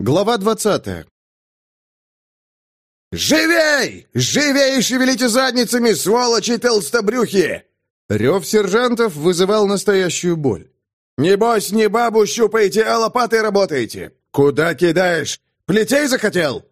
Глава 20 «Живей! Живей шевелите задницами, сволочи толстобрюхи!» Рев сержантов вызывал настоящую боль. «Небось, не бабу щупаете, а лопатой работаете! Куда кидаешь? Плетей захотел?»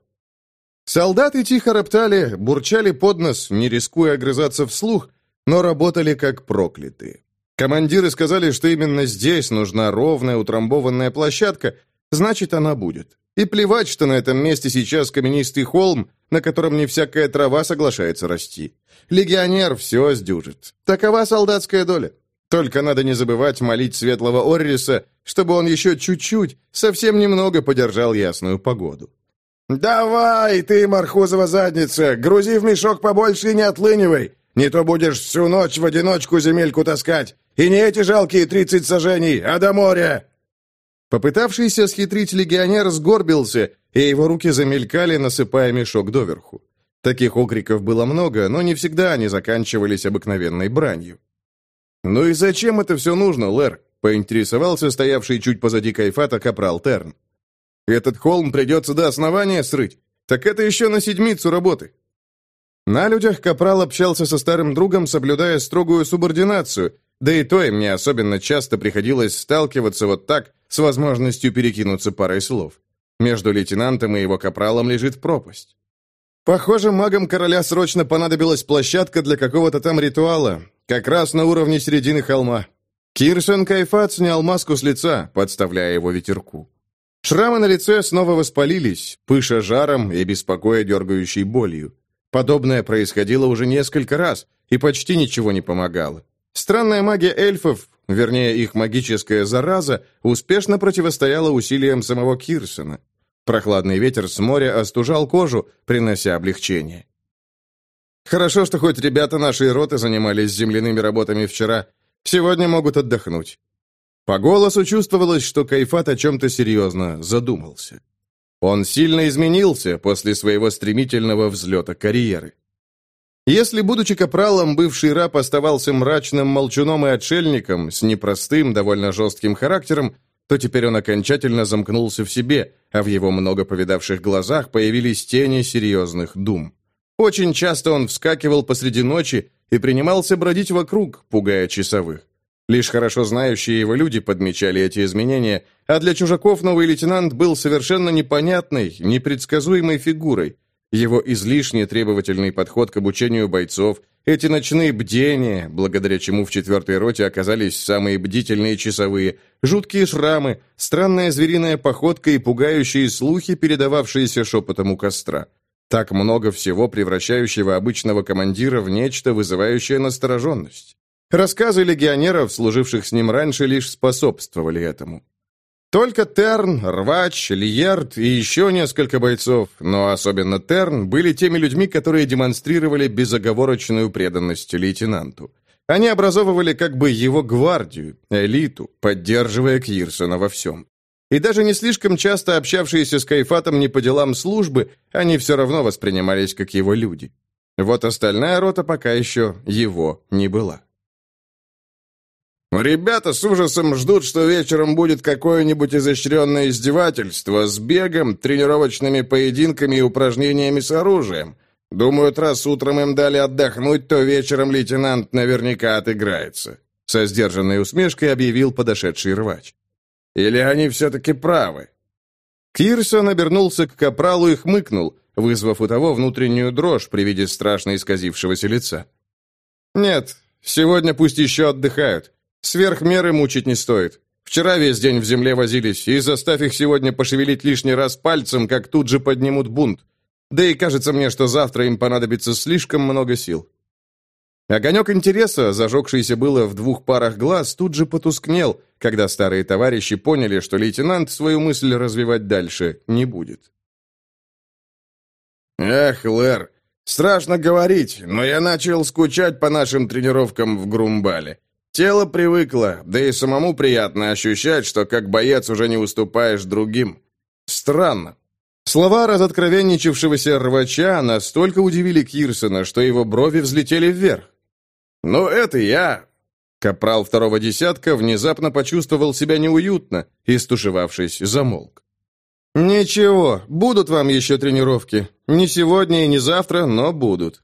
Солдаты тихо роптали, бурчали под нос, не рискуя огрызаться вслух, но работали как проклятые. Командиры сказали, что именно здесь нужна ровная утрамбованная площадка, значит, она будет. И плевать, что на этом месте сейчас каменистый холм, на котором не всякая трава соглашается расти. Легионер все сдюжит. Такова солдатская доля. Только надо не забывать молить светлого Орриса, чтобы он еще чуть-чуть, совсем немного подержал ясную погоду. «Давай, ты, Мархузова задница, грузи в мешок побольше и не отлынивай, не то будешь всю ночь в одиночку земельку таскать, и не эти жалкие тридцать сажений, а до моря!» Попытавшийся схитрить легионер сгорбился, и его руки замелькали, насыпая мешок доверху. Таких окриков было много, но не всегда они заканчивались обыкновенной бранью. «Ну и зачем это все нужно, Лэр?» — поинтересовался стоявший чуть позади Кайфата капрал Терн. «Этот холм придется до основания срыть. Так это еще на седмицу работы». На людях капрал общался со старым другом, соблюдая строгую субординацию, да и то им не особенно часто приходилось сталкиваться вот так, с возможностью перекинуться парой слов. Между лейтенантом и его капралом лежит пропасть. Похоже, магам короля срочно понадобилась площадка для какого-то там ритуала, как раз на уровне середины холма. Кирсон Кайфат снял маску с лица, подставляя его ветерку. Шрамы на лице снова воспалились, пыша жаром и беспокоя дергающей болью. Подобное происходило уже несколько раз, и почти ничего не помогало. Странная магия эльфов, вернее, их магическая зараза, успешно противостояла усилиям самого Кирсона. Прохладный ветер с моря остужал кожу, принося облегчение. Хорошо, что хоть ребята нашей роты занимались земляными работами вчера. Сегодня могут отдохнуть. По голосу чувствовалось, что Кайфат о чем-то серьезно задумался. Он сильно изменился после своего стремительного взлета карьеры. Если, будучи капралом, бывший раб оставался мрачным молчуном и отшельником с непростым, довольно жестким характером, то теперь он окончательно замкнулся в себе, а в его много повидавших глазах появились тени серьезных дум. Очень часто он вскакивал посреди ночи и принимался бродить вокруг, пугая часовых. Лишь хорошо знающие его люди подмечали эти изменения, а для чужаков новый лейтенант был совершенно непонятной, непредсказуемой фигурой. Его излишне требовательный подход к обучению бойцов, эти ночные бдения, благодаря чему в четвертой роте оказались самые бдительные часовые, жуткие шрамы, странная звериная походка и пугающие слухи, передававшиеся шепотом у костра. Так много всего, превращающего обычного командира в нечто, вызывающее настороженность. Рассказы легионеров, служивших с ним раньше, лишь способствовали этому. Только Терн, Рвач, Лиерт и еще несколько бойцов, но особенно Терн, были теми людьми, которые демонстрировали безоговорочную преданность лейтенанту. Они образовывали как бы его гвардию, элиту, поддерживая Кирсона во всем. И даже не слишком часто общавшиеся с Кайфатом не по делам службы, они все равно воспринимались как его люди. Вот остальная рота пока еще его не была. «Ребята с ужасом ждут, что вечером будет какое-нибудь изощренное издевательство с бегом, тренировочными поединками и упражнениями с оружием. Думают, раз утром им дали отдохнуть, то вечером лейтенант наверняка отыграется», со сдержанной усмешкой объявил подошедший рвач. Или они все-таки правы?» Кирсон обернулся к капралу и хмыкнул, вызвав у того внутреннюю дрожь при виде страшно исказившегося лица. «Нет, сегодня пусть еще отдыхают. Сверх меры мучить не стоит. Вчера весь день в земле возились, и заставь их сегодня пошевелить лишний раз пальцем, как тут же поднимут бунт. Да и кажется мне, что завтра им понадобится слишком много сил. Огонек интереса, зажегшийся было в двух парах глаз, тут же потускнел, когда старые товарищи поняли, что лейтенант свою мысль развивать дальше не будет. «Эх, Лэр, страшно говорить, но я начал скучать по нашим тренировкам в Грумбале. Тело привыкло, да и самому приятно ощущать, что как боец уже не уступаешь другим. Странно. Слова разоткровенничавшегося рвача настолько удивили Кирсона, что его брови взлетели вверх. «Ну, это я!» Капрал второго десятка внезапно почувствовал себя неуютно и, стушевавшись, замолк. «Ничего, будут вам еще тренировки. Не сегодня и не завтра, но будут».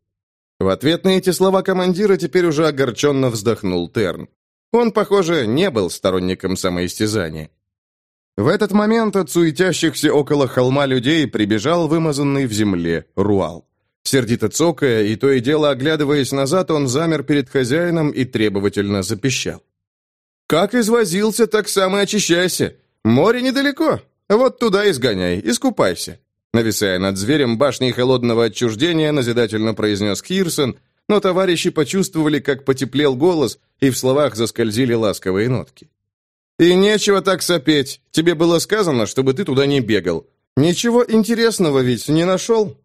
В ответ на эти слова командира теперь уже огорченно вздохнул Терн. Он, похоже, не был сторонником самоистязания. В этот момент от суетящихся около холма людей прибежал вымазанный в земле Руал. Сердито цокая и то и дело оглядываясь назад, он замер перед хозяином и требовательно запищал. «Как извозился, так сам и очищайся. Море недалеко. Вот туда и сгоняй, искупайся». Нависая над зверем башней холодного отчуждения, назидательно произнес Кирсон, но товарищи почувствовали, как потеплел голос, и в словах заскользили ласковые нотки. «И нечего так сопеть. Тебе было сказано, чтобы ты туда не бегал. Ничего интересного ведь не нашел?»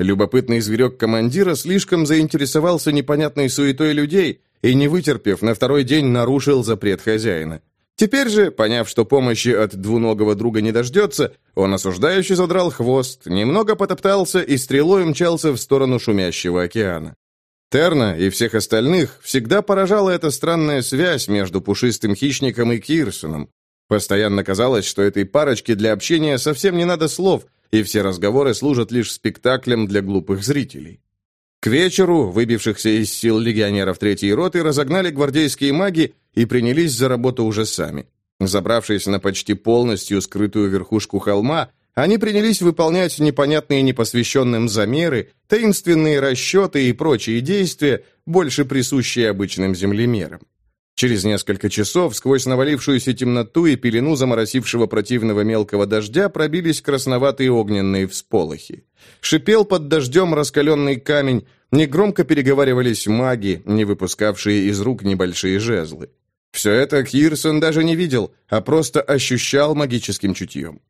Любопытный зверек командира слишком заинтересовался непонятной суетой людей и, не вытерпев, на второй день нарушил запрет хозяина. Теперь же, поняв, что помощи от двуногого друга не дождется, он осуждающе задрал хвост, немного потоптался и стрелой мчался в сторону шумящего океана. Терна и всех остальных всегда поражала эта странная связь между пушистым хищником и Кирсоном. Постоянно казалось, что этой парочке для общения совсем не надо слов, и все разговоры служат лишь спектаклем для глупых зрителей. К вечеру выбившихся из сил легионеров третьей роты разогнали гвардейские маги и принялись за работу уже сами. Забравшись на почти полностью скрытую верхушку холма, они принялись выполнять непонятные непосвященным замеры, таинственные расчеты и прочие действия, больше присущие обычным землемерам. Через несколько часов сквозь навалившуюся темноту и пелену заморосившего противного мелкого дождя пробились красноватые огненные всполохи. Шипел под дождем раскаленный камень, негромко переговаривались маги, не выпускавшие из рук небольшие жезлы. Все это Кирсон даже не видел, а просто ощущал магическим чутьем.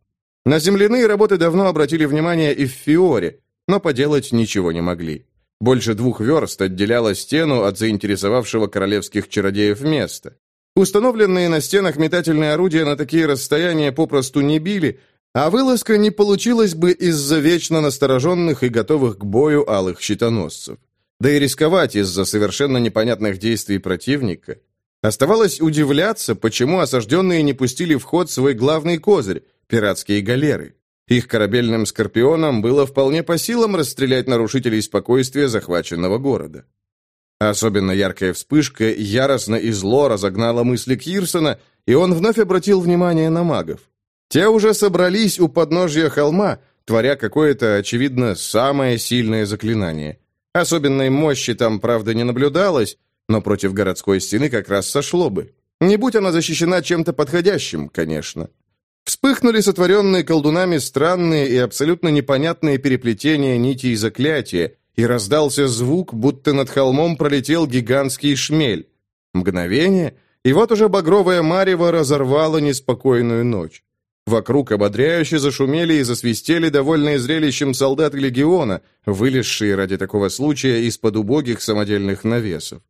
На земляные работы давно обратили внимание и в Фиоре, но поделать ничего не могли. Больше двух верст отделяло стену от заинтересовавшего королевских чародеев места. Установленные на стенах метательные орудия на такие расстояния попросту не били, а вылазка не получилась бы из-за вечно настороженных и готовых к бою алых щитоносцев. Да и рисковать из-за совершенно непонятных действий противника. Оставалось удивляться, почему осажденные не пустили в ход свой главный козырь – пиратские галеры. Их корабельным «Скорпионам» было вполне по силам расстрелять нарушителей спокойствия захваченного города. Особенно яркая вспышка яростно и зло разогнала мысли Кирсона, и он вновь обратил внимание на магов. Те уже собрались у подножья холма, творя какое-то, очевидно, самое сильное заклинание. Особенной мощи там, правда, не наблюдалось, но против городской стены как раз сошло бы. Не будь она защищена чем-то подходящим, конечно. Вспыхнули сотворенные колдунами странные и абсолютно непонятные переплетения нитей заклятия, и раздался звук, будто над холмом пролетел гигантский шмель. Мгновение, и вот уже багровая марево разорвала неспокойную ночь. Вокруг ободряюще зашумели и засвистели довольные зрелищем солдаты легиона, вылезшие ради такого случая из-под убогих самодельных навесов.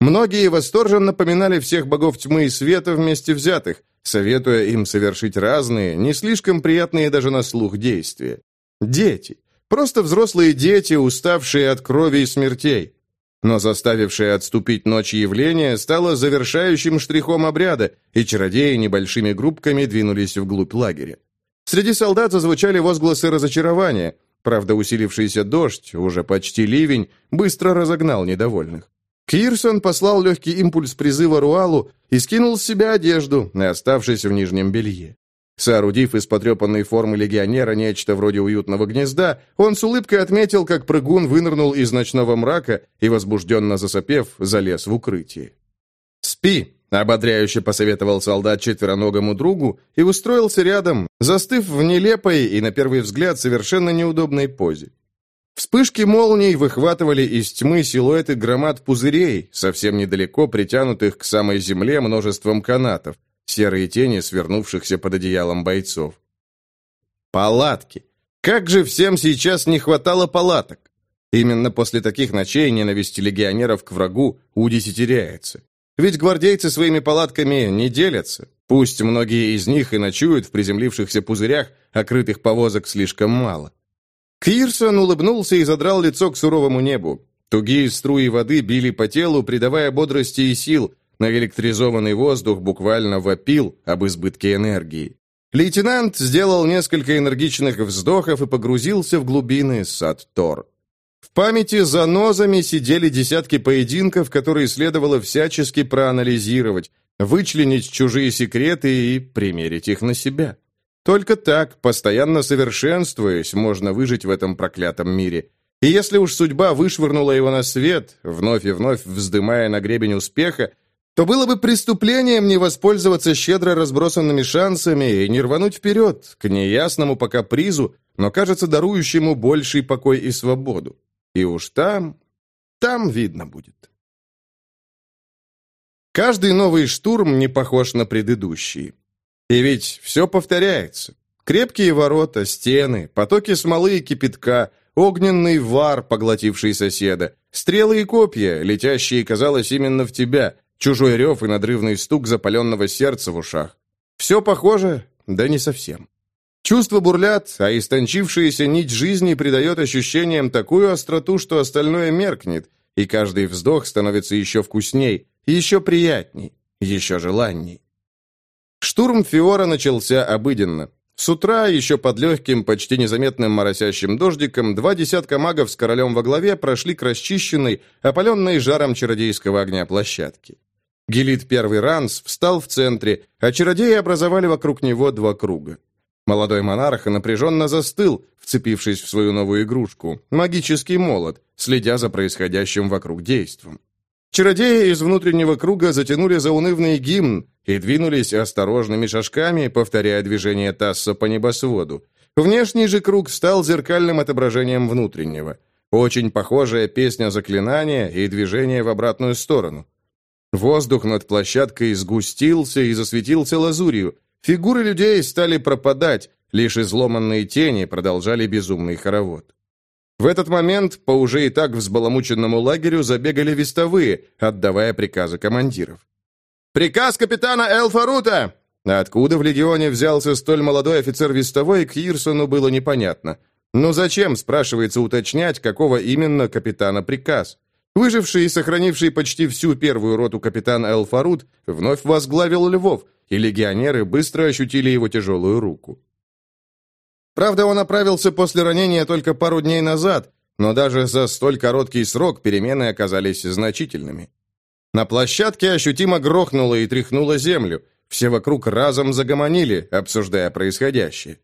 Многие восторженно напоминали всех богов тьмы и света вместе взятых, советуя им совершить разные, не слишком приятные даже на слух действия. Дети. Просто взрослые дети, уставшие от крови и смертей. Но заставившее отступить ночь явления стало завершающим штрихом обряда, и чародеи небольшими группками двинулись вглубь лагеря. Среди солдат зазвучали возгласы разочарования. Правда, усилившийся дождь, уже почти ливень, быстро разогнал недовольных. Кирсон послал легкий импульс призыва Руалу и скинул с себя одежду, оставшись в нижнем белье. Соорудив из потрепанной формы легионера нечто вроде уютного гнезда, он с улыбкой отметил, как прыгун вынырнул из ночного мрака и, возбужденно засопев, залез в укрытие. «Спи!» — ободряюще посоветовал солдат четвероногому другу и устроился рядом, застыв в нелепой и, на первый взгляд, совершенно неудобной позе. Вспышки молний выхватывали из тьмы силуэты громад пузырей, совсем недалеко притянутых к самой земле множеством канатов, серые тени свернувшихся под одеялом бойцов. Палатки! Как же всем сейчас не хватало палаток! Именно после таких ночей ненависть легионеров к врагу удесятеряется. Ведь гвардейцы своими палатками не делятся. Пусть многие из них и ночуют в приземлившихся пузырях, а повозок слишком мало. Кирсон улыбнулся и задрал лицо к суровому небу. Тугие струи воды били по телу, придавая бодрости и сил, но электризованный воздух буквально вопил об избытке энергии. Лейтенант сделал несколько энергичных вздохов и погрузился в глубины Сад-Тор. В памяти за нозами сидели десятки поединков, которые следовало всячески проанализировать, вычленить чужие секреты и примерить их на себя. Только так, постоянно совершенствуясь, можно выжить в этом проклятом мире. И если уж судьба вышвырнула его на свет, вновь и вновь вздымая на гребень успеха, то было бы преступлением не воспользоваться щедро разбросанными шансами и не рвануть вперед, к неясному пока призу, но, кажется, дарующему больший покой и свободу. И уж там, там видно будет. Каждый новый штурм не похож на предыдущий. И ведь все повторяется. Крепкие ворота, стены, потоки смолы и кипятка, огненный вар, поглотивший соседа, стрелы и копья, летящие, казалось, именно в тебя, чужой рев и надрывный стук запаленного сердца в ушах. Все похоже, да не совсем. Чувства бурлят, а истончившаяся нить жизни придает ощущениям такую остроту, что остальное меркнет, и каждый вздох становится еще вкусней, еще приятней, еще желанней. Штурм Фиора начался обыденно. С утра, еще под легким, почти незаметным моросящим дождиком, два десятка магов с королем во главе прошли к расчищенной, опаленной жаром чародейского огня площадке. Гелит Первый Ранс встал в центре, а чародеи образовали вокруг него два круга. Молодой монарх напряженно застыл, вцепившись в свою новую игрушку, магический молот, следя за происходящим вокруг действом. Чародеи из внутреннего круга затянули заунывный гимн и двинулись осторожными шажками, повторяя движение Тасса по небосводу. Внешний же круг стал зеркальным отображением внутреннего. Очень похожая песня заклинания и движение в обратную сторону. Воздух над площадкой сгустился и засветился лазурью. Фигуры людей стали пропадать, лишь изломанные тени продолжали безумный хоровод. В этот момент по уже и так взбаламученному лагерю забегали вестовые, отдавая приказы командиров. «Приказ капитана Элфарута!» Откуда в легионе взялся столь молодой офицер вестовой, Кирсону было непонятно. Но зачем, спрашивается, уточнять, какого именно капитана приказ? Выживший и сохранивший почти всю первую роту капитан Элфарут вновь возглавил Львов, и легионеры быстро ощутили его тяжелую руку. Правда, он оправился после ранения только пару дней назад, но даже за столь короткий срок перемены оказались значительными. На площадке ощутимо грохнуло и тряхнуло землю. Все вокруг разом загомонили, обсуждая происходящее.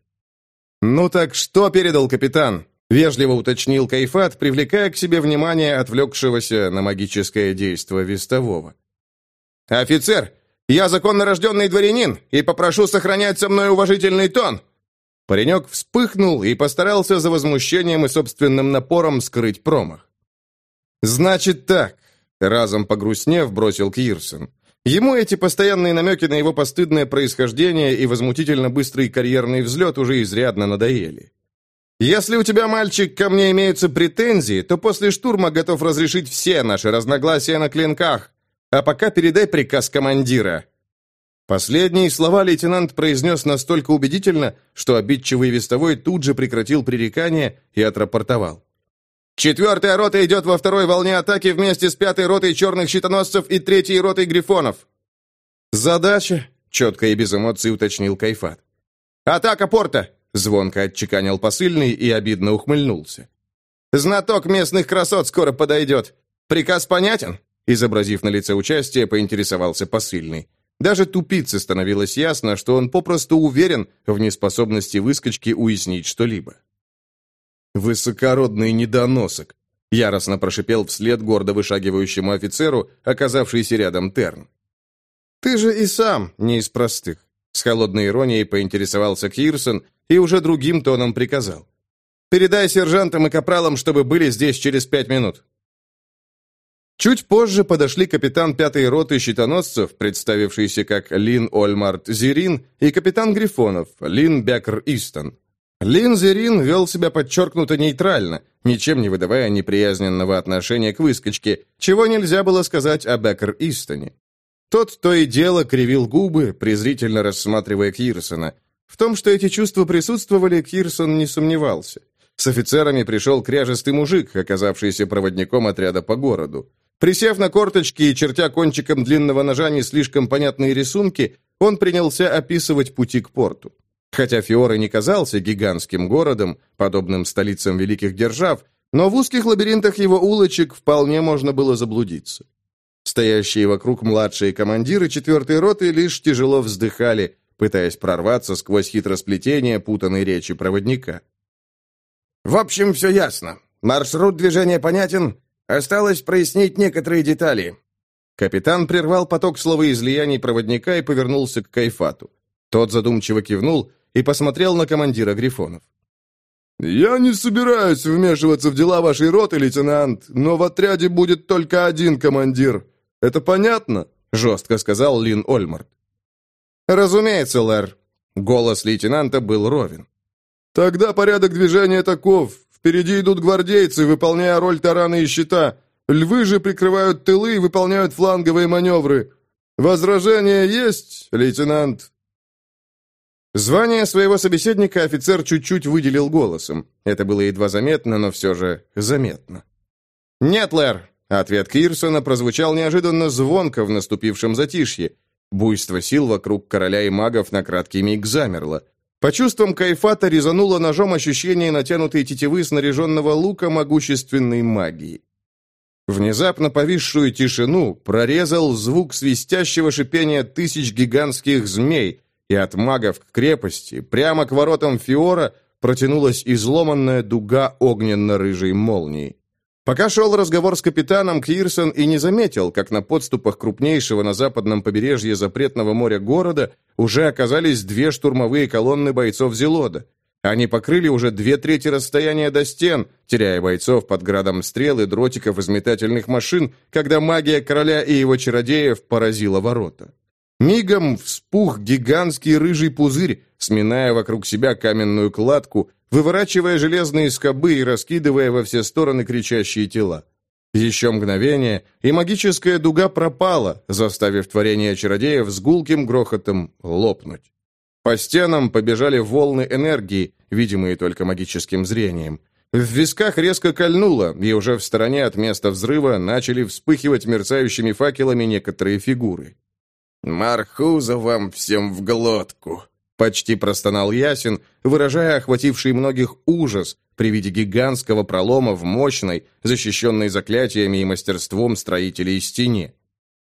«Ну так что передал капитан?» — вежливо уточнил Кайфат, привлекая к себе внимание отвлекшегося на магическое действо вестового. «Офицер, я законно рожденный дворянин и попрошу сохранять со мной уважительный тон!» Паренек вспыхнул и постарался за возмущением и собственным напором скрыть промах. «Значит так», — разом погрустнев бросил Кирсон. Ему эти постоянные намеки на его постыдное происхождение и возмутительно быстрый карьерный взлет уже изрядно надоели. «Если у тебя, мальчик, ко мне имеются претензии, то после штурма готов разрешить все наши разногласия на клинках. А пока передай приказ командира. Последние слова лейтенант произнес настолько убедительно, что обидчивый вестовой тут же прекратил пререкание и отрапортовал. «Четвертая рота идет во второй волне атаки вместе с пятой ротой черных щитоносцев и третьей ротой грифонов». «Задача», — четко и без эмоций уточнил Кайфат. «Атака порта!» — звонко отчеканил посыльный и обидно ухмыльнулся. «Знаток местных красот скоро подойдет. Приказ понятен?» Изобразив на лице участие, поинтересовался посыльный. Даже тупице становилось ясно, что он попросту уверен в неспособности выскочки уяснить что-либо. «Высокородный недоносок!» — яростно прошипел вслед гордо вышагивающему офицеру, оказавшийся рядом Терн. «Ты же и сам не из простых», — с холодной иронией поинтересовался Кирсон и уже другим тоном приказал. «Передай сержантам и капралам, чтобы были здесь через пять минут». Чуть позже подошли капитан пятой роты щитоносцев, представившийся как Лин Ольмарт Зерин, и капитан Грифонов, Лин Бекр Истон. Лин Зерин вел себя подчеркнуто нейтрально, ничем не выдавая неприязненного отношения к выскочке, чего нельзя было сказать о Бекр Истоне. Тот то и дело кривил губы, презрительно рассматривая Кирсона. В том, что эти чувства присутствовали, Кирсон не сомневался. С офицерами пришел кряжестый мужик, оказавшийся проводником отряда по городу. Присев на корточки и чертя кончиком длинного ножа не слишком понятные рисунки, он принялся описывать пути к порту. Хотя Фиора не казался гигантским городом, подобным столицам великих держав, но в узких лабиринтах его улочек вполне можно было заблудиться. Стоящие вокруг младшие командиры четвертой роты лишь тяжело вздыхали, пытаясь прорваться сквозь хитросплетение путанной речи проводника. «В общем, все ясно. Маршрут движения понятен. Осталось прояснить некоторые детали». Капитан прервал поток словоизлияний проводника и повернулся к Кайфату. Тот задумчиво кивнул и посмотрел на командира Грифонов. «Я не собираюсь вмешиваться в дела вашей роты, лейтенант, но в отряде будет только один командир. Это понятно?» — жестко сказал Лин Ольмарт. «Разумеется, Лэр». Голос лейтенанта был ровен. «Тогда порядок движения таков. Впереди идут гвардейцы, выполняя роль тарана и щита. Львы же прикрывают тылы и выполняют фланговые маневры. Возражения есть, лейтенант?» Звание своего собеседника офицер чуть-чуть выделил голосом. Это было едва заметно, но все же заметно. «Нет, Лэр!» Ответ Кирсона прозвучал неожиданно звонко в наступившем затишье. Буйство сил вокруг короля и магов на краткий миг замерло. По чувствам Кайфата резануло ножом ощущение натянутой тетивы снаряженного лука могущественной магии. Внезапно повисшую тишину прорезал звук свистящего шипения тысяч гигантских змей, и от магов к крепости, прямо к воротам Фиора, протянулась изломанная дуга огненно-рыжей молнии. Пока шел разговор с капитаном, Кирсон и не заметил, как на подступах крупнейшего на западном побережье запретного моря города уже оказались две штурмовые колонны бойцов Зелода. Они покрыли уже две трети расстояния до стен, теряя бойцов под градом стрел и дротиков из метательных машин, когда магия короля и его чародеев поразила ворота. Мигом вспух гигантский рыжий пузырь, сминая вокруг себя каменную кладку, выворачивая железные скобы и раскидывая во все стороны кричащие тела. Еще мгновение, и магическая дуга пропала, заставив творение чародеев с гулким грохотом лопнуть. По стенам побежали волны энергии, видимые только магическим зрением. В висках резко кольнуло, и уже в стороне от места взрыва начали вспыхивать мерцающими факелами некоторые фигуры. «Мархуза вам всем в глотку!» Почти простонал Ясин, выражая охвативший многих ужас при виде гигантского пролома в мощной, защищенной заклятиями и мастерством строителей стене.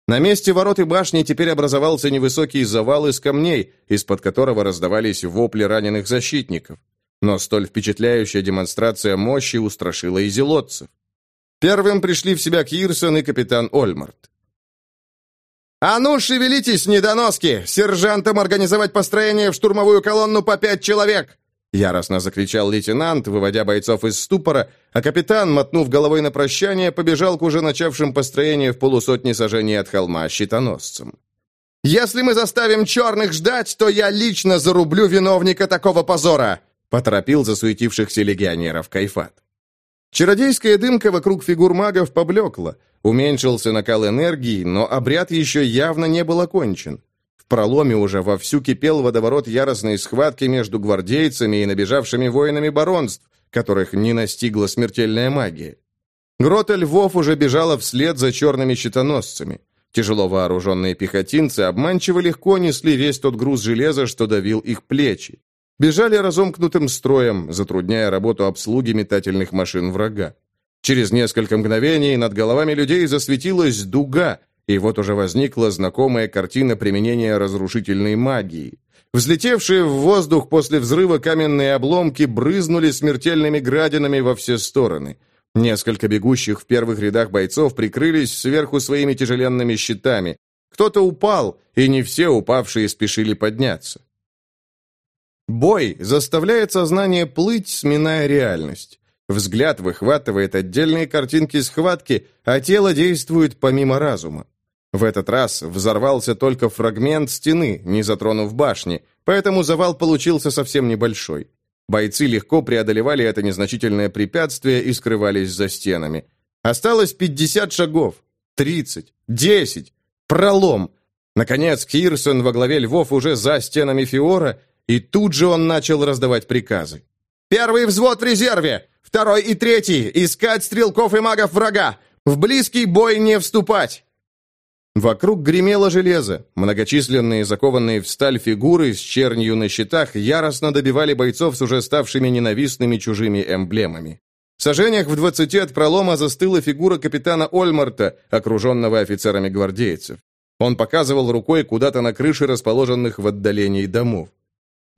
На месте ворот и башни теперь образовался невысокий завал из камней, из-под которого раздавались вопли раненых защитников. Но столь впечатляющая демонстрация мощи устрашила и зелотцев. Первым пришли в себя Кирсон и капитан Ольмарт. «А ну, шевелитесь, недоноски! Сержантам организовать построение в штурмовую колонну по пять человек!» Яростно закричал лейтенант, выводя бойцов из ступора, а капитан, мотнув головой на прощание, побежал к уже начавшим построение в полусотни сажений от холма щитоносцам. «Если мы заставим черных ждать, то я лично зарублю виновника такого позора!» поторопил засуетившихся легионеров Кайфат. Чародейская дымка вокруг фигур магов поблекла, уменьшился накал энергии, но обряд еще явно не был окончен. В проломе уже вовсю кипел водоворот яростной схватки между гвардейцами и набежавшими воинами баронств, которых не настигла смертельная магия. Грота львов уже бежала вслед за черными щитоносцами. Тяжело вооруженные пехотинцы обманчиво легко несли весь тот груз железа, что давил их плечи. Бежали разомкнутым строем, затрудняя работу обслуги метательных машин врага. Через несколько мгновений над головами людей засветилась дуга, и вот уже возникла знакомая картина применения разрушительной магии. Взлетевшие в воздух после взрыва каменные обломки брызнули смертельными градинами во все стороны. Несколько бегущих в первых рядах бойцов прикрылись сверху своими тяжеленными щитами. Кто-то упал, и не все упавшие спешили подняться. Бой заставляет сознание плыть, сминая реальность. Взгляд выхватывает отдельные картинки схватки, а тело действует помимо разума. В этот раз взорвался только фрагмент стены, не затронув башни, поэтому завал получился совсем небольшой. Бойцы легко преодолевали это незначительное препятствие и скрывались за стенами. Осталось 50 шагов, 30, 10, пролом. Наконец, Кирсон во главе львов уже за стенами Фиора, и тут же он начал раздавать приказы. «Первый взвод в резерве! Второй и третий! Искать стрелков и магов врага! В близкий бой не вступать!» Вокруг гремело железо. Многочисленные закованные в сталь фигуры с чернью на щитах яростно добивали бойцов с уже ставшими ненавистными чужими эмблемами. В сажениях в двадцати от пролома застыла фигура капитана Ольмарта, окруженного офицерами гвардейцев. Он показывал рукой куда-то на крыше расположенных в отдалении домов.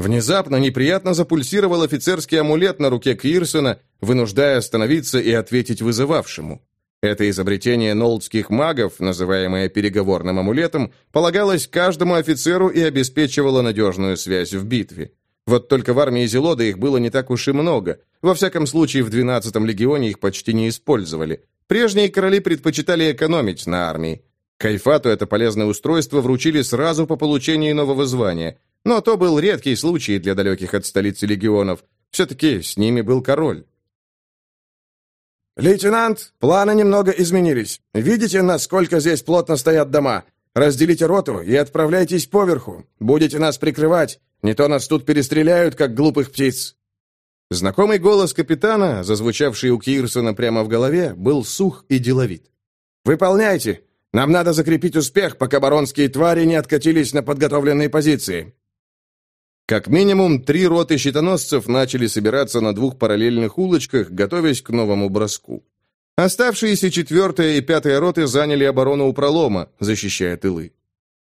Внезапно неприятно запульсировал офицерский амулет на руке Кирсона, вынуждая остановиться и ответить вызывавшему. Это изобретение нолдских магов, называемое переговорным амулетом, полагалось каждому офицеру и обеспечивало надежную связь в битве. Вот только в армии Зелода их было не так уж и много. Во всяком случае, в 12-м легионе их почти не использовали. Прежние короли предпочитали экономить на армии. Кайфату это полезное устройство вручили сразу по получении нового звания. Но то был редкий случай для далеких от столицы легионов. Все-таки с ними был король. «Лейтенант, планы немного изменились. Видите, насколько здесь плотно стоят дома? Разделите роту и отправляйтесь поверху. Будете нас прикрывать. Не то нас тут перестреляют, как глупых птиц». Знакомый голос капитана, зазвучавший у Кирсона прямо в голове, был сух и деловит. «Выполняйте. Нам надо закрепить успех, пока баронские твари не откатились на подготовленные позиции». Как минимум, три роты щитоносцев начали собираться на двух параллельных улочках, готовясь к новому броску. Оставшиеся четвертая и пятая роты заняли оборону у пролома, защищая тылы.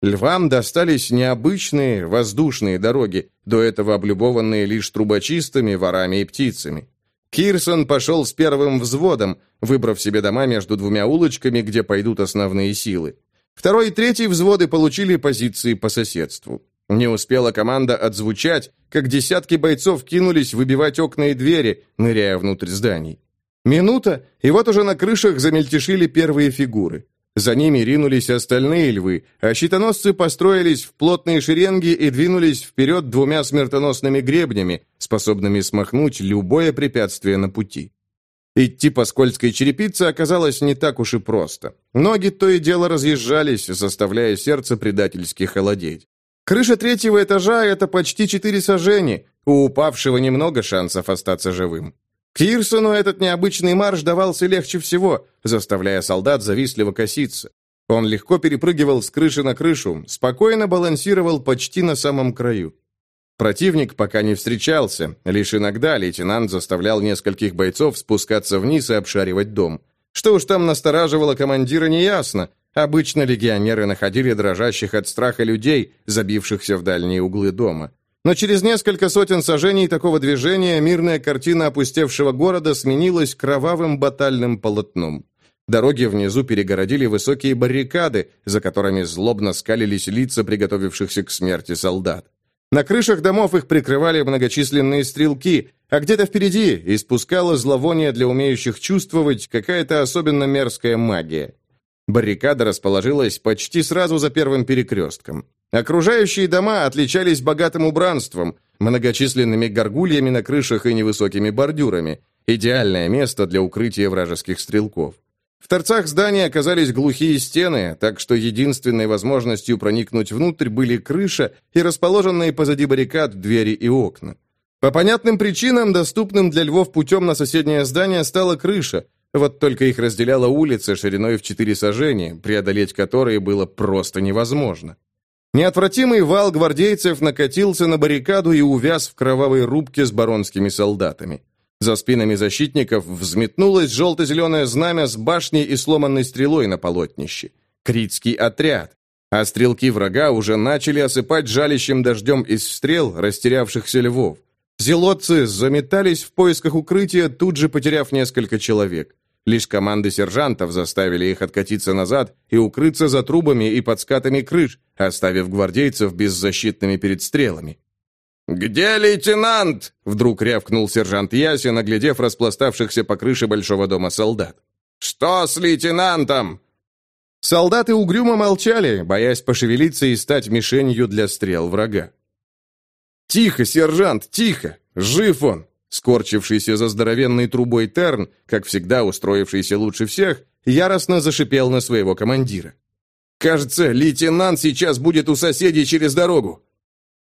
Львам достались необычные воздушные дороги, до этого облюбованные лишь трубочистами, ворами и птицами. Кирсон пошел с первым взводом, выбрав себе дома между двумя улочками, где пойдут основные силы. Второй и третий взводы получили позиции по соседству. Не успела команда отзвучать, как десятки бойцов кинулись выбивать окна и двери, ныряя внутрь зданий. Минута, и вот уже на крышах замельтешили первые фигуры. За ними ринулись остальные львы, а щитоносцы построились в плотные шеренги и двинулись вперед двумя смертоносными гребнями, способными смахнуть любое препятствие на пути. Идти по скользкой черепице оказалось не так уж и просто. Ноги то и дело разъезжались, заставляя сердце предательски холодеть. Крыша третьего этажа — это почти четыре сажени. У упавшего немного шансов остаться живым. Кирсону этот необычный марш давался легче всего, заставляя солдат завистливо коситься. Он легко перепрыгивал с крыши на крышу, спокойно балансировал почти на самом краю. Противник пока не встречался, лишь иногда лейтенант заставлял нескольких бойцов спускаться вниз и обшаривать дом. Что уж там настораживало командира, неясно, Обычно легионеры находили дрожащих от страха людей, забившихся в дальние углы дома. Но через несколько сотен сажений такого движения мирная картина опустевшего города сменилась кровавым батальным полотном. Дороги внизу перегородили высокие баррикады, за которыми злобно скалились лица приготовившихся к смерти солдат. На крышах домов их прикрывали многочисленные стрелки, а где-то впереди испускала зловоние для умеющих чувствовать какая-то особенно мерзкая магия. Баррикада расположилась почти сразу за первым перекрестком. Окружающие дома отличались богатым убранством, многочисленными горгульями на крышах и невысокими бордюрами. Идеальное место для укрытия вражеских стрелков. В торцах здания оказались глухие стены, так что единственной возможностью проникнуть внутрь были крыша и расположенные позади баррикад двери и окна. По понятным причинам, доступным для львов путем на соседнее здание стала крыша, вот только их разделяла улица шириной в четыре сажения, преодолеть которые было просто невозможно. Неотвратимый вал гвардейцев накатился на баррикаду и увяз в кровавой рубке с баронскими солдатами. За спинами защитников взметнулось желто-зеленое знамя с башней и сломанной стрелой на полотнище. Критский отряд. А стрелки врага уже начали осыпать жалящим дождем из стрел растерявшихся львов. Зелотцы заметались в поисках укрытия, тут же потеряв несколько человек. Лишь команды сержантов заставили их откатиться назад и укрыться за трубами и под скатами крыш, оставив гвардейцев беззащитными перед стрелами. «Где лейтенант?» — вдруг рявкнул сержант Ясин, оглядев распластавшихся по крыше большого дома солдат. «Что с лейтенантом?» Солдаты угрюмо молчали, боясь пошевелиться и стать мишенью для стрел врага. «Тихо, сержант, тихо! Жив он! Скорчившийся за здоровенной трубой Терн, как всегда устроившийся лучше всех, яростно зашипел на своего командира. «Кажется, лейтенант сейчас будет у соседей через дорогу!»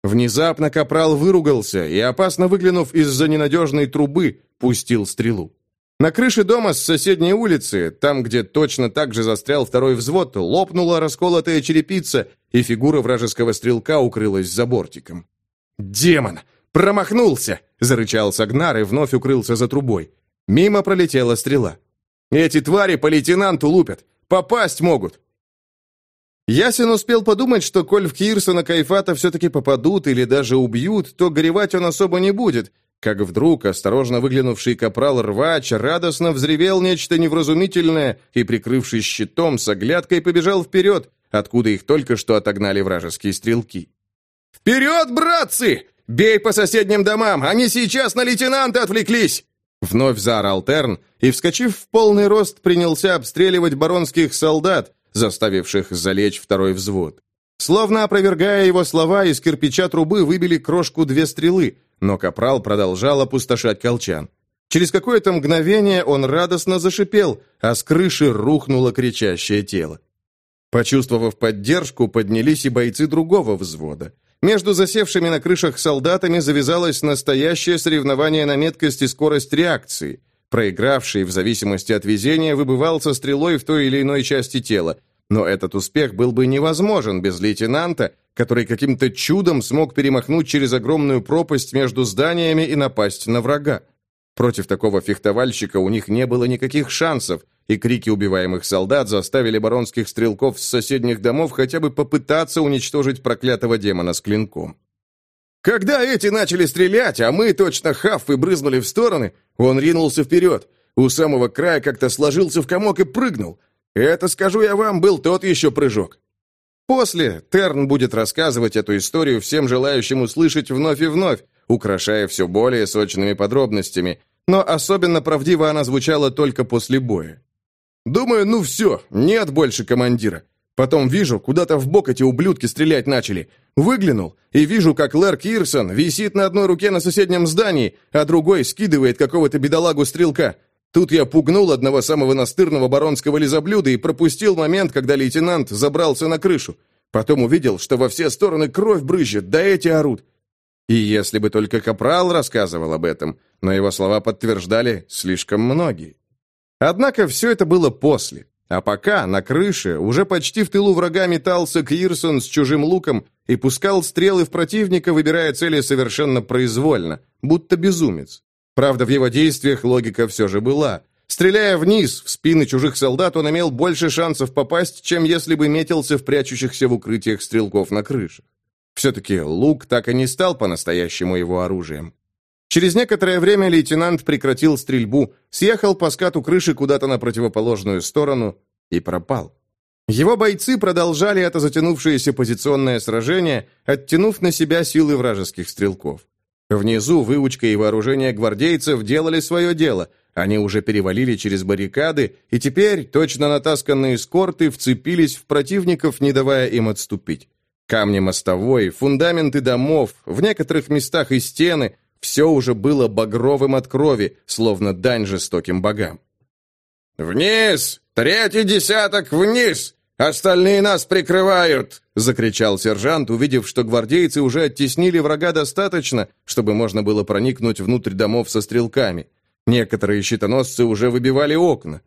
Внезапно капрал выругался и, опасно выглянув из-за ненадежной трубы, пустил стрелу. На крыше дома с соседней улицы, там, где точно так же застрял второй взвод, лопнула расколотая черепица, и фигура вражеского стрелка укрылась за бортиком. «Демон! Промахнулся!» — зарычал Сагнар и вновь укрылся за трубой. Мимо пролетела стрела. «Эти твари по лейтенанту лупят! Попасть могут!» Ясен успел подумать, что коль в Кирсона Кайфата все-таки попадут или даже убьют, то горевать он особо не будет, как вдруг осторожно выглянувший капрал Рвач радостно взревел нечто невразумительное и, прикрывшись щитом, с оглядкой побежал вперед, откуда их только что отогнали вражеские стрелки. «Вперед, братцы! Бей по соседним домам! Они сейчас на лейтенанта отвлеклись!» Вновь заорал Терн и, вскочив в полный рост, принялся обстреливать баронских солдат, заставивших залечь второй взвод. Словно опровергая его слова, из кирпича трубы выбили крошку две стрелы, но Капрал продолжал опустошать колчан. Через какое-то мгновение он радостно зашипел, а с крыши рухнуло кричащее тело. Почувствовав поддержку, поднялись и бойцы другого взвода. Между засевшими на крышах солдатами завязалось настоящее соревнование на меткость и скорость реакции. Проигравший, в зависимости от везения, выбывал со стрелой в той или иной части тела, но этот успех был бы невозможен без лейтенанта, который каким-то чудом смог перемахнуть через огромную пропасть между зданиями и напасть на врага. Против такого фехтовальщика у них не было никаких шансов, и крики убиваемых солдат заставили баронских стрелков с соседних домов хотя бы попытаться уничтожить проклятого демона с клинком. Когда эти начали стрелять, а мы точно хаффы брызнули в стороны, он ринулся вперед. У самого края как-то сложился в комок и прыгнул – это, скажу я вам, был тот еще прыжок. После Терн будет рассказывать эту историю всем желающим услышать вновь и вновь, украшая все более сочными подробностями, но особенно правдиво она звучала только после боя. Думаю, ну все, нет больше командира. Потом вижу, куда-то в бок эти ублюдки стрелять начали. Выглянул и вижу, как Лэр Кирсон висит на одной руке на соседнем здании, а другой скидывает какого-то бедолагу-стрелка. Тут я пугнул одного самого настырного баронского лизоблюда и пропустил момент, когда лейтенант забрался на крышу. Потом увидел, что во все стороны кровь брызжет, да эти орут. И если бы только Капрал рассказывал об этом, но его слова подтверждали слишком многие. Однако все это было после. А пока на крыше уже почти в тылу врага метался Кирсон с чужим луком и пускал стрелы в противника, выбирая цели совершенно произвольно, будто безумец. Правда, в его действиях логика все же была. Стреляя вниз, в спины чужих солдат, он имел больше шансов попасть, чем если бы метился в прячущихся в укрытиях стрелков на крышах. Все-таки лук так и не стал по-настоящему его оружием. Через некоторое время лейтенант прекратил стрельбу, съехал по скату крыши куда-то на противоположную сторону и пропал. Его бойцы продолжали это затянувшееся позиционное сражение, оттянув на себя силы вражеских стрелков. Внизу выучка и вооружение гвардейцев делали свое дело. Они уже перевалили через баррикады, и теперь, точно натасканные скорты, вцепились в противников, не давая им отступить. Камни мостовой, фундаменты домов, в некоторых местах и стены – все уже было багровым от крови, словно дань жестоким богам. «Вниз! Третий десяток вниз! Остальные нас прикрывают!» — закричал сержант, увидев, что гвардейцы уже оттеснили врага достаточно, чтобы можно было проникнуть внутрь домов со стрелками. Некоторые щитоносцы уже выбивали окна.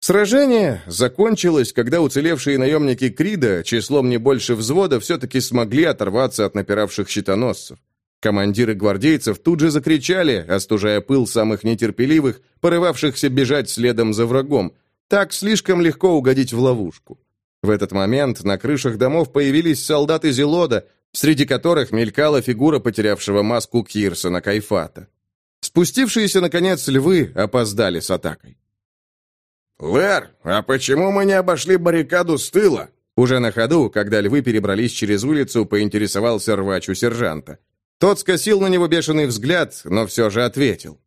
Сражение закончилось, когда уцелевшие наемники Крида, числом не больше взвода, все-таки смогли оторваться от напиравших щитоносцев. Командиры гвардейцев тут же закричали, остужая пыл самых нетерпеливых, порывавшихся бежать следом за врагом, так слишком легко угодить в ловушку. В этот момент на крышах домов появились солдаты Зелода, среди которых мелькала фигура потерявшего маску Кирсона Кайфата. Спустившиеся, наконец, львы опоздали с атакой. «Лэр, а почему мы не обошли баррикаду с тыла?» Уже на ходу, когда львы перебрались через улицу, поинтересовался рвач у сержанта. Тот скосил на него бешеный взгляд, но все же ответил.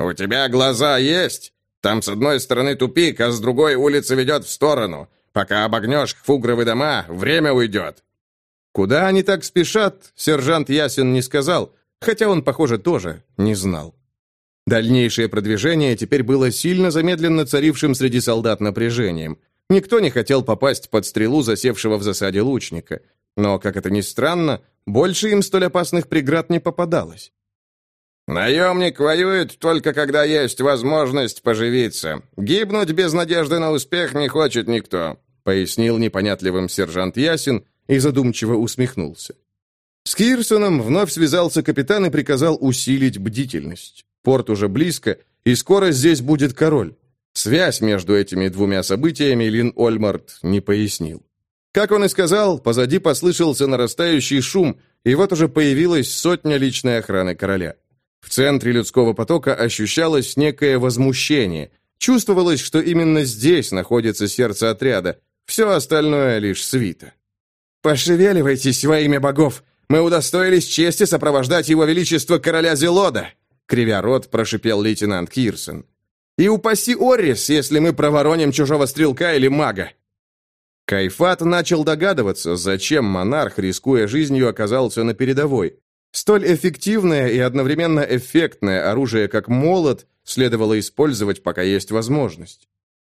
«У тебя глаза есть? Там с одной стороны тупик, а с другой улица ведет в сторону. Пока обогнешь фугровые дома, время уйдет». Куда они так спешат, сержант Ясен не сказал, хотя он, похоже, тоже не знал. Дальнейшее продвижение теперь было сильно замедленно царившим среди солдат напряжением. Никто не хотел попасть под стрелу засевшего в засаде лучника. Но, как это ни странно, больше им столь опасных преград не попадалось. Наемник воюет только когда есть возможность поживиться. Гибнуть без надежды на успех не хочет никто, пояснил непонятливым сержант Ясин и задумчиво усмехнулся. С Кирсоном вновь связался капитан и приказал усилить бдительность. Порт уже близко, и скоро здесь будет король. Связь между этими двумя событиями Лин Ольмарт не пояснил. Как он и сказал, позади послышался нарастающий шум, и вот уже появилась сотня личной охраны короля. В центре людского потока ощущалось некое возмущение. Чувствовалось, что именно здесь находится сердце отряда. Все остальное лишь свита. «Пошевеливайтесь во имя богов! Мы удостоились чести сопровождать его величество короля Зелода!» Кривя рот, прошипел лейтенант Кирсон. «И упаси Оррис, если мы провороним чужого стрелка или мага!» Кайфат начал догадываться, зачем монарх, рискуя жизнью, оказался на передовой. Столь эффективное и одновременно эффектное оружие, как молот, следовало использовать, пока есть возможность.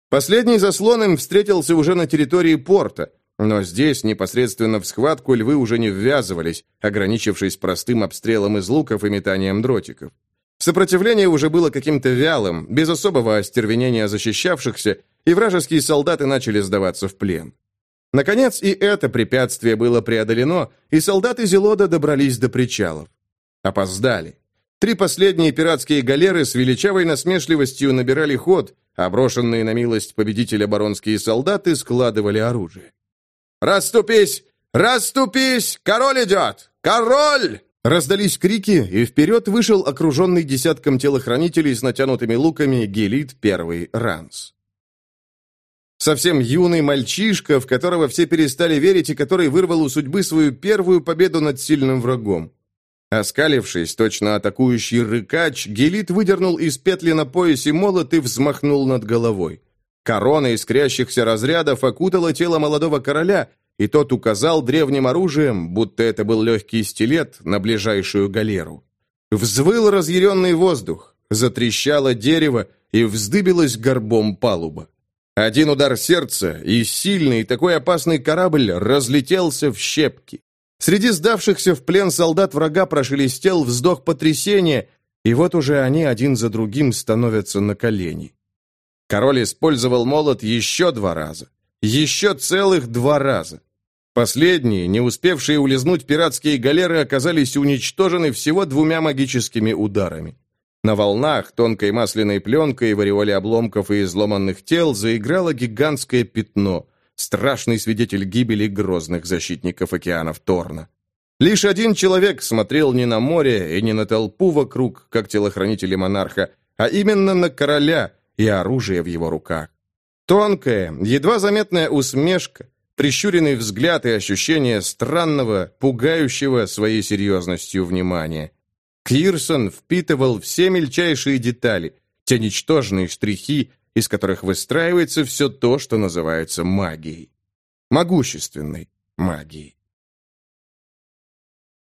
Последний заслон им встретился уже на территории порта, но здесь непосредственно в схватку львы уже не ввязывались, ограничившись простым обстрелом из луков и метанием дротиков. Сопротивление уже было каким-то вялым, без особого остервенения защищавшихся, и вражеские солдаты начали сдаваться в плен. Наконец, и это препятствие было преодолено, и солдаты Зелода добрались до причалов. Опоздали. Три последние пиратские галеры с величавой насмешливостью набирали ход, а брошенные на милость победителя баронские солдаты складывали оружие. «Раступись! Раступись! Король идет! Король!» Раздались крики, и вперед вышел окруженный десятком телохранителей с натянутыми луками Гелит Первый Ранс. Совсем юный мальчишка, в которого все перестали верить и который вырвал у судьбы свою первую победу над сильным врагом. Оскалившись, точно атакующий рыкач, Гелит выдернул из петли на поясе молот и взмахнул над головой. Корона искрящихся разрядов окутала тело молодого короля, и тот указал древним оружием, будто это был легкий стилет, на ближайшую галеру. Взвыл разъяренный воздух, затрещало дерево и вздыбилась горбом палуба. Один удар сердца, и сильный, такой опасный корабль разлетелся в щепки. Среди сдавшихся в плен солдат врага прошелестел вздох потрясения, и вот уже они один за другим становятся на колени. Король использовал молот еще два раза. Еще целых два раза. Последние, не успевшие улизнуть пиратские галеры, оказались уничтожены всего двумя магическими ударами. На волнах, тонкой масляной пленкой в ореоле обломков и изломанных тел заиграло гигантское пятно, страшный свидетель гибели грозных защитников океанов Торна. Лишь один человек смотрел не на море и не на толпу вокруг, как телохранители монарха, а именно на короля и оружие в его руках. Тонкая, едва заметная усмешка, прищуренный взгляд и ощущение странного, пугающего своей серьезностью внимания. Кирсон впитывал все мельчайшие детали, те ничтожные штрихи, из которых выстраивается все то, что называется магией. Могущественной магией.